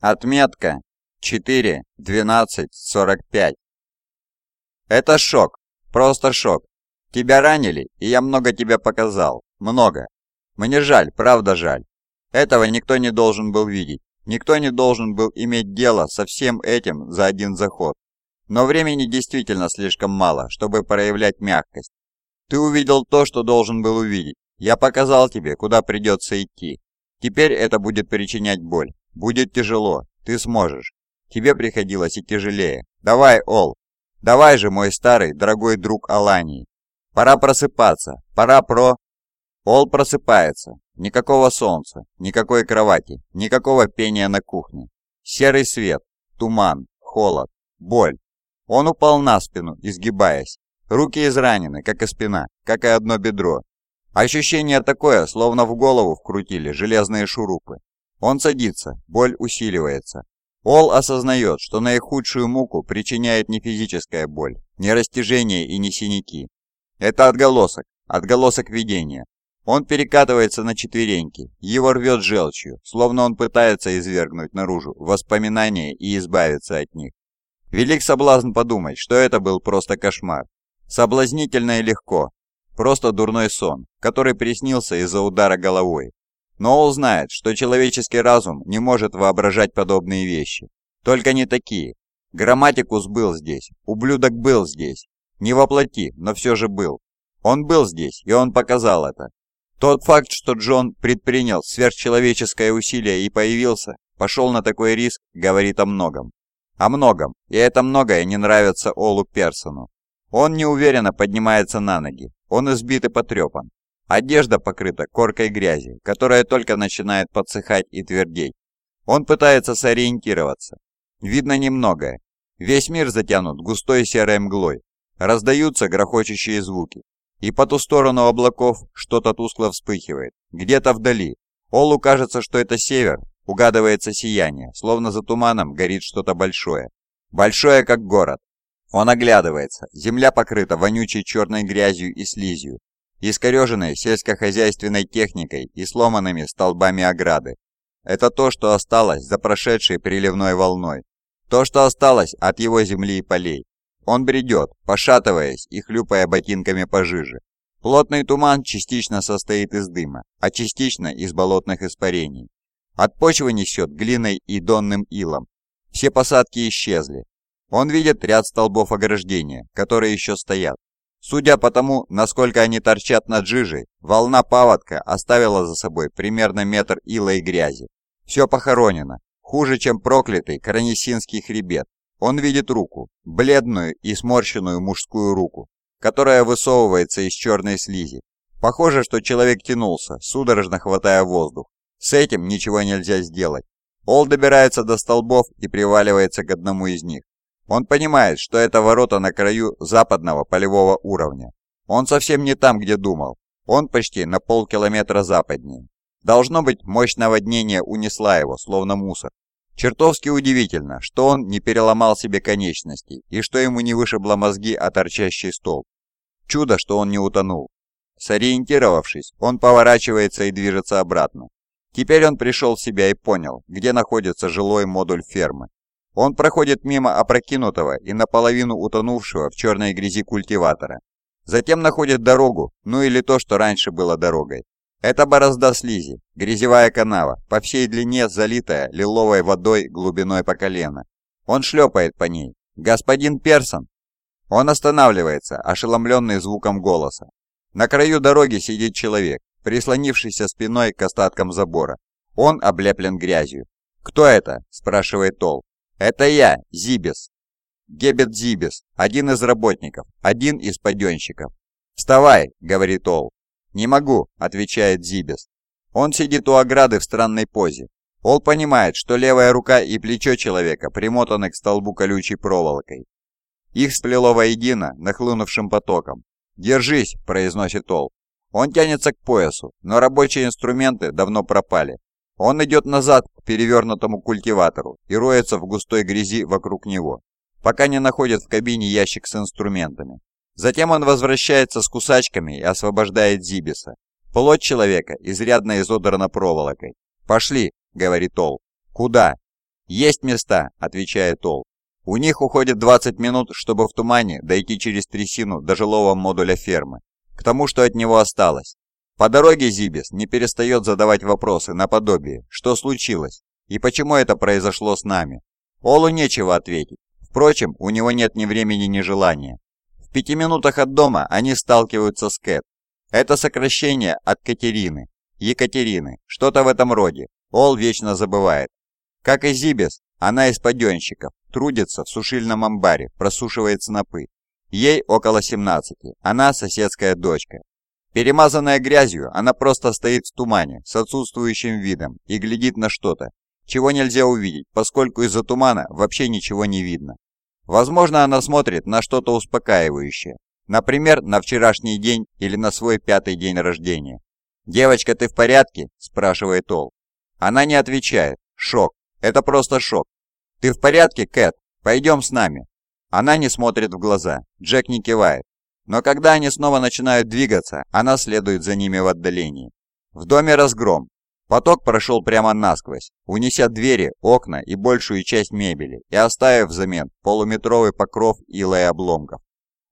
Отметка 4.12.45. Это шок, просто шок. Тебя ранили, и я много тебе показал. Много. Мне жаль, правда жаль. Этого никто не должен был видеть. Никто не должен был иметь дело со всем этим за один заход. Но времени действительно слишком мало, чтобы проявлять мягкость. Ты увидел то, что должен был увидеть. Я показал тебе, куда придется идти. Теперь это будет причинять боль. Будет тяжело. Ты сможешь. Тебе приходилось и тяжелее. Давай, Ол. Давай же, мой старый, дорогой друг Алании. Пора просыпаться. Пора про... Ол просыпается. Никакого солнца, никакой кровати, никакого пения на кухне. Серый свет, туман, холод, боль. Он упал на спину, изгибаясь. Руки изранены, как и спина, как и одно бедро. Ощущение такое, словно в голову вкрутили железные шурупы. Он садится, боль усиливается. Ол осознает, что наихудшую муку причиняет не физическая боль, не растяжение и не синяки. Это отголосок, отголосок видения. Он перекатывается на четвереньки, его рвет желчью, словно он пытается извергнуть наружу воспоминания и избавиться от них. Велик соблазн подумать, что это был просто кошмар. Соблазнительно и легко. Просто дурной сон, который приснился из-за удара головой. Но он знает, что человеческий разум не может воображать подобные вещи. Только не такие. Грамматикус был здесь, ублюдок был здесь. Не воплоти, но все же был. Он был здесь, и он показал это. Тот факт, что Джон предпринял сверхчеловеческое усилие и появился, пошел на такой риск, говорит о многом. О многом, и это многое не нравится Олу Персону. Он неуверенно поднимается на ноги, он избит и потрепан. Одежда покрыта коркой грязи, которая только начинает подсыхать и твердеть. Он пытается сориентироваться. Видно немногое. Весь мир затянут густой серой мглой. Раздаются грохочущие звуки. И по ту сторону облаков что-то тускло вспыхивает. Где-то вдали. Олу кажется, что это север. Угадывается сияние, словно за туманом горит что-то большое. Большое, как город. Он оглядывается. Земля покрыта вонючей черной грязью и слизью, искореженной сельскохозяйственной техникой и сломанными столбами ограды. Это то, что осталось за прошедшей приливной волной. То, что осталось от его земли и полей. Он бредет, пошатываясь и хлюпая ботинками пожиже. Плотный туман частично состоит из дыма, а частично из болотных испарений. От почвы несет глиной и донным илом. Все посадки исчезли, он видит ряд столбов ограждения, которые еще стоят. Судя по тому, насколько они торчат над жижей, волна паводка оставила за собой примерно метр ила и грязи. Все похоронено, хуже, чем проклятый Кранесинский хребет. Он видит руку, бледную и сморщенную мужскую руку, которая высовывается из черной слизи. Похоже, что человек тянулся, судорожно хватая воздух. С этим ничего нельзя сделать. Ол добирается до столбов и приваливается к одному из них. Он понимает, что это ворота на краю западного полевого уровня. Он совсем не там, где думал. Он почти на полкилометра западнее. Должно быть, мощь наводнения унесла его, словно мусор. Чертовски удивительно, что он не переломал себе конечности и что ему не вышибло мозги о торчащий столб. Чудо, что он не утонул. Сориентировавшись, он поворачивается и движется обратно. Теперь он пришел в себя и понял, где находится жилой модуль фермы. Он проходит мимо опрокинутого и наполовину утонувшего в черной грязи культиватора. Затем находит дорогу, ну или то, что раньше было дорогой. Это борозда слизи, грязевая канава, по всей длине залитая лиловой водой глубиной по колено. Он шлепает по ней. «Господин Персон!» Он останавливается, ошеломленный звуком голоса. На краю дороги сидит человек, прислонившийся спиной к остаткам забора. Он облеплен грязью. «Кто это?» – спрашивает Тол. «Это я, Зибес». Гебет Зибес, один из работников, один из паденщиков. «Вставай», — говорит Ол. «Не могу», — отвечает Зибес. Он сидит у ограды в странной позе. Ол понимает, что левая рука и плечо человека примотаны к столбу колючей проволокой. Их сплело воедино нахлынувшим потоком. «Держись», — произносит Ол. Он тянется к поясу, но рабочие инструменты давно пропали. Он идет назад к перевернутому культиватору и роется в густой грязи вокруг него, пока не находит в кабине ящик с инструментами. Затем он возвращается с кусачками и освобождает Зибиса. Плоть человека изрядно изодрана проволокой. «Пошли», — говорит Ол. «Куда?» «Есть места», — отвечает Ол. «У них уходит 20 минут, чтобы в тумане дойти через трясину до жилого модуля фермы, к тому, что от него осталось. По дороге Зибис не перестает задавать вопросы наподобие «Что случилось?» и «Почему это произошло с нами?». Олу нечего ответить. Впрочем, у него нет ни времени, ни желания. В пяти минутах от дома они сталкиваются с Кэт. Это сокращение от Катерины. Екатерины. Что-то в этом роде. Ол вечно забывает. Как и Зибис, она из паденщиков, трудится в сушильном амбаре, просушивает снопы. Ей около 17, она соседская дочка, Перемазанная грязью, она просто стоит в тумане с отсутствующим видом и глядит на что-то, чего нельзя увидеть, поскольку из-за тумана вообще ничего не видно. Возможно, она смотрит на что-то успокаивающее, например, на вчерашний день или на свой пятый день рождения. «Девочка, ты в порядке?» – спрашивает Ол. Она не отвечает. Шок. Это просто шок. «Ты в порядке, Кэт? Пойдем с нами». Она не смотрит в глаза. Джек не кивает. Но когда они снова начинают двигаться, она следует за ними в отдалении. В доме разгром. Поток прошел прямо насквозь, унеся двери, окна и большую часть мебели, и оставив взамен полуметровый покров ила и обломков.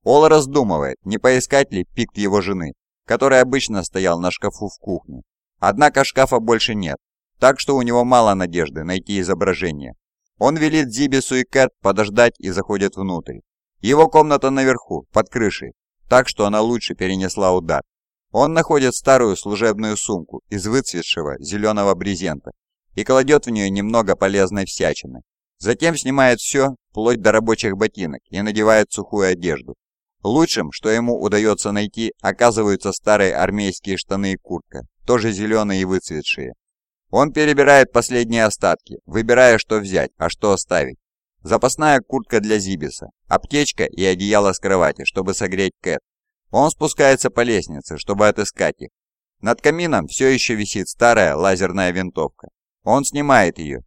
Ол раздумывает, не поискать ли пикт его жены, который обычно стоял на шкафу в кухне. Однако шкафа больше нет, так что у него мало надежды найти изображение. Он велит Зибису и Кэт подождать и заходит внутрь. Его комната наверху, под крышей, так что она лучше перенесла удар. Он находит старую служебную сумку из выцветшего зеленого брезента и кладет в нее немного полезной всячины. Затем снимает все, вплоть до рабочих ботинок, и надевает сухую одежду. Лучшим, что ему удается найти, оказываются старые армейские штаны и куртка, тоже зеленые и выцветшие. Он перебирает последние остатки, выбирая, что взять, а что оставить. Запасная куртка для Зибиса, аптечка и одеяло с кровати, чтобы согреть Кэт. Он спускается по лестнице, чтобы отыскать их. Над камином все еще висит старая лазерная винтовка. Он снимает ее.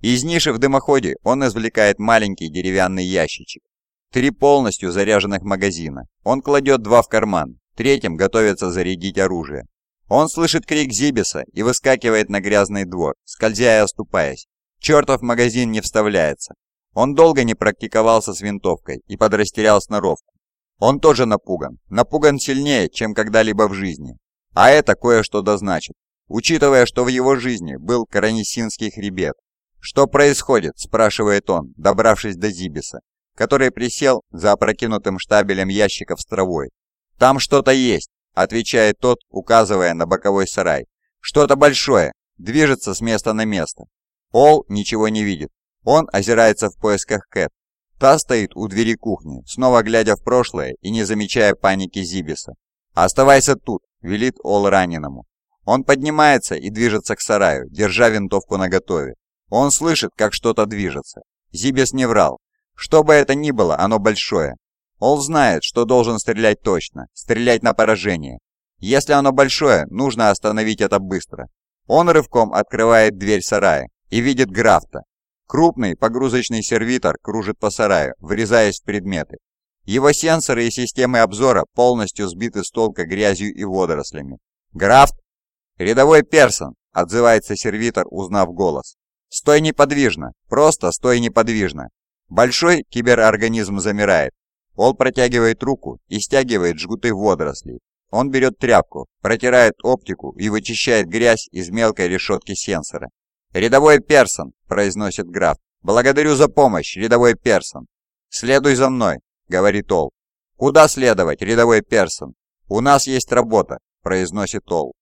Из ниши в дымоходе он извлекает маленький деревянный ящичек. Три полностью заряженных магазина. Он кладет два в карман, третьим готовится зарядить оружие. Он слышит крик Зибиса и выскакивает на грязный двор, скользя и оступаясь. Чертов магазин не вставляется. Он долго не практиковался с винтовкой и подрастерял сноровку. Он тоже напуган, напуган сильнее, чем когда-либо в жизни. А это кое-что дозначит, учитывая, что в его жизни был Каранисинский хребет. «Что происходит?» – спрашивает он, добравшись до Зибиса, который присел за опрокинутым штабелем ящиков с травой. «Там что-то есть», – отвечает тот, указывая на боковой сарай. «Что-то большое, движется с места на место». Пол ничего не видит, он озирается в поисках Кэт. Та стоит у двери кухни, снова глядя в прошлое и не замечая паники Зибиса. «Оставайся тут», — велит Ол раненому. Он поднимается и движется к сараю, держа винтовку наготове. Он слышит, как что-то движется. Зибис не врал. Что бы это ни было, оно большое. Ол знает, что должен стрелять точно, стрелять на поражение. Если оно большое, нужно остановить это быстро. Он рывком открывает дверь сарая и видит Графта, Крупный погрузочный сервитор кружит по сараю, врезаясь в предметы. Его сенсоры и системы обзора полностью сбиты с толка грязью и водорослями. «Графт!» «Рядовой Персон!» – отзывается сервитор, узнав голос. «Стой неподвижно! Просто стой неподвижно!» Большой киберорганизм замирает. Ол протягивает руку и стягивает жгуты водорослей. Он берет тряпку, протирает оптику и вычищает грязь из мелкой решетки сенсора. «Рядовой Персон», — произносит граф. «Благодарю за помощь, рядовой Персон». «Следуй за мной», — говорит Ол. «Куда следовать, рядовой Персон?» «У нас есть работа», — произносит Ол.